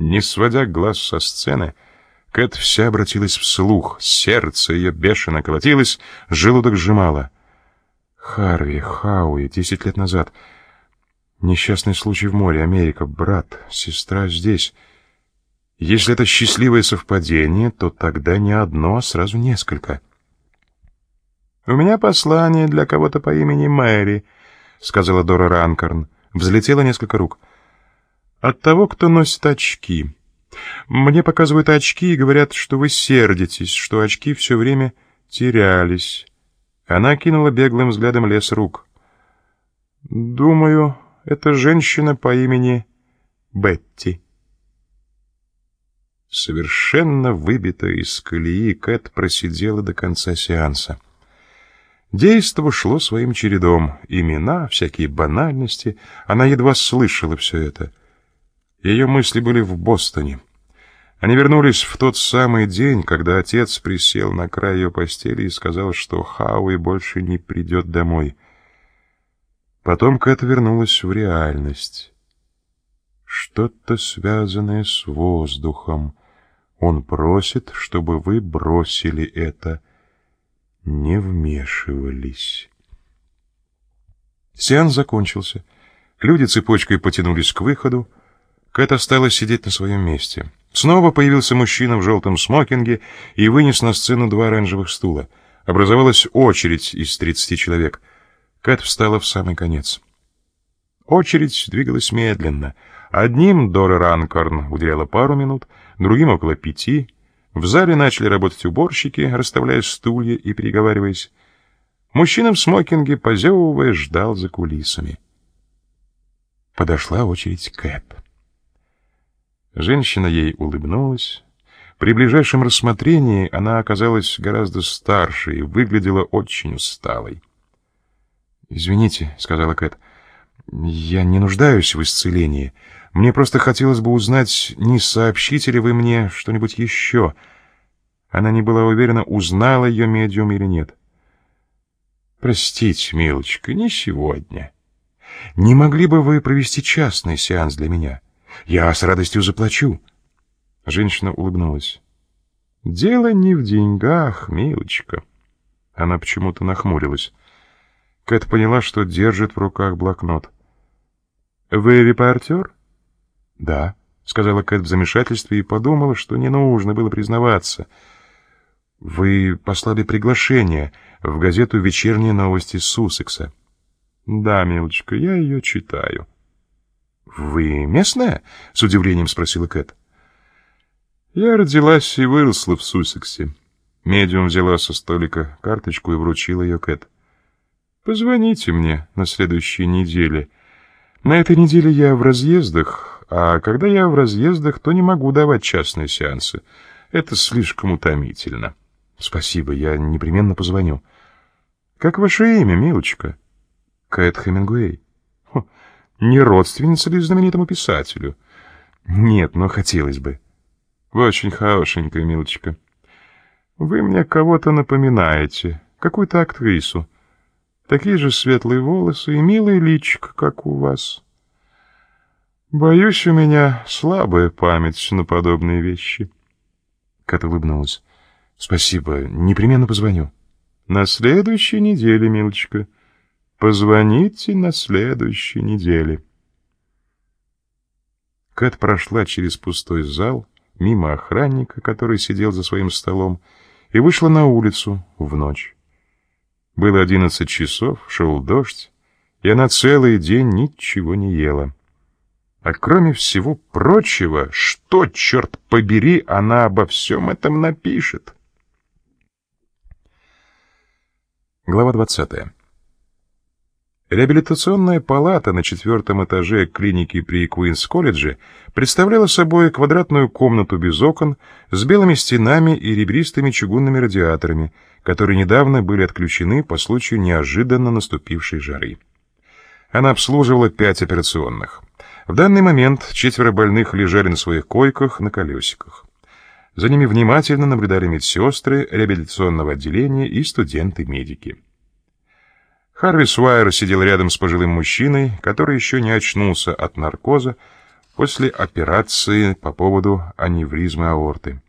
Не сводя глаз со сцены, Кэт вся обратилась вслух, сердце ее бешено колотилось, желудок сжимало. Харви, Хауи, десять лет назад. Несчастный случай в море, Америка, брат, сестра здесь. Если это счастливое совпадение, то тогда не одно, а сразу несколько. «У меня послание для кого-то по имени Мэри», — сказала Дора Ранкорн. Взлетело несколько рук. «От того, кто носит очки. Мне показывают очки и говорят, что вы сердитесь, что очки все время терялись». Она кинула беглым взглядом лес рук. «Думаю, это женщина по имени Бетти». Совершенно выбитая из колеи, Кэт просидела до конца сеанса. Действо шло своим чередом. Имена, всякие банальности. Она едва слышала все это. Ее мысли были в Бостоне. Они вернулись в тот самый день, когда отец присел на край ее постели и сказал, что Хауи больше не придет домой. Потом Кэт вернулась в реальность. Что-то связанное с воздухом. Он просит, чтобы вы бросили это не вмешивались. Сеанс закончился. Люди цепочкой потянулись к выходу. Кэт осталась сидеть на своем месте. Снова появился мужчина в желтом смокинге и вынес на сцену два оранжевых стула. Образовалась очередь из тридцати человек. Кэт встала в самый конец. Очередь двигалась медленно. Одним Дора Ранкорн уделяла пару минут, другим около пяти — в зале начали работать уборщики, расставляя стулья и переговариваясь. Мужчина в смокинге, позевывая, ждал за кулисами. Подошла очередь Кэп. Женщина ей улыбнулась. При ближайшем рассмотрении она оказалась гораздо старше и выглядела очень усталой. «Извините», — сказала Кэт, — «я не нуждаюсь в исцелении. Мне просто хотелось бы узнать, не сообщите ли вы мне что-нибудь еще. Она не была уверена, узнала ее медиум или нет. Простите, милочка, не сегодня. Не могли бы вы провести частный сеанс для меня? Я с радостью заплачу. Женщина улыбнулась. Дело не в деньгах, милочка. Она почему-то нахмурилась. Кэт поняла, что держит в руках блокнот. «Вы репортер?» «Да», — сказала Кэт в замешательстве и подумала, что не нужно было признаваться. «Вы послали приглашение в газету «Вечерние новости Суссекса». «Да, милочка, я ее читаю». «Вы местная?» — с удивлением спросила Кэт. «Я родилась и выросла в Суссексе». Медиум взяла со столика карточку и вручила ее Кэт. «Позвоните мне на следующей неделе. На этой неделе я в разъездах, а когда я в разъездах, то не могу давать частные сеансы. Это слишком утомительно. Спасибо, я непременно позвоню. Как ваше имя, милочка? Кэт Хемингуэй. Не родственница ли знаменитому писателю? Нет, но хотелось бы. Вы очень хорошенькая, милочка. Вы мне кого-то напоминаете, какую-то актрису. Такие же светлые волосы и милый личик, как у вас. Боюсь, у меня слабая память на подобные вещи. Кат улыбнулась. Спасибо, непременно позвоню. На следующей неделе, милочка. Позвоните на следующей неделе. Кэт прошла через пустой зал, мимо охранника, который сидел за своим столом, и вышла на улицу в ночь. Было одиннадцать часов, шел дождь, и она целый день ничего не ела. А кроме всего прочего, что, черт побери, она обо всем этом напишет? Глава 20. Реабилитационная палата на четвертом этаже клиники при Куинс-колледже представляла собой квадратную комнату без окон с белыми стенами и ребристыми чугунными радиаторами, которые недавно были отключены по случаю неожиданно наступившей жары. Она обслуживала пять операционных. В данный момент четверо больных лежали на своих койках на колесиках. За ними внимательно наблюдали медсестры реабилитационного отделения и студенты-медики. Харви Суайер сидел рядом с пожилым мужчиной, который еще не очнулся от наркоза, после операции по поводу аневризмы аорты.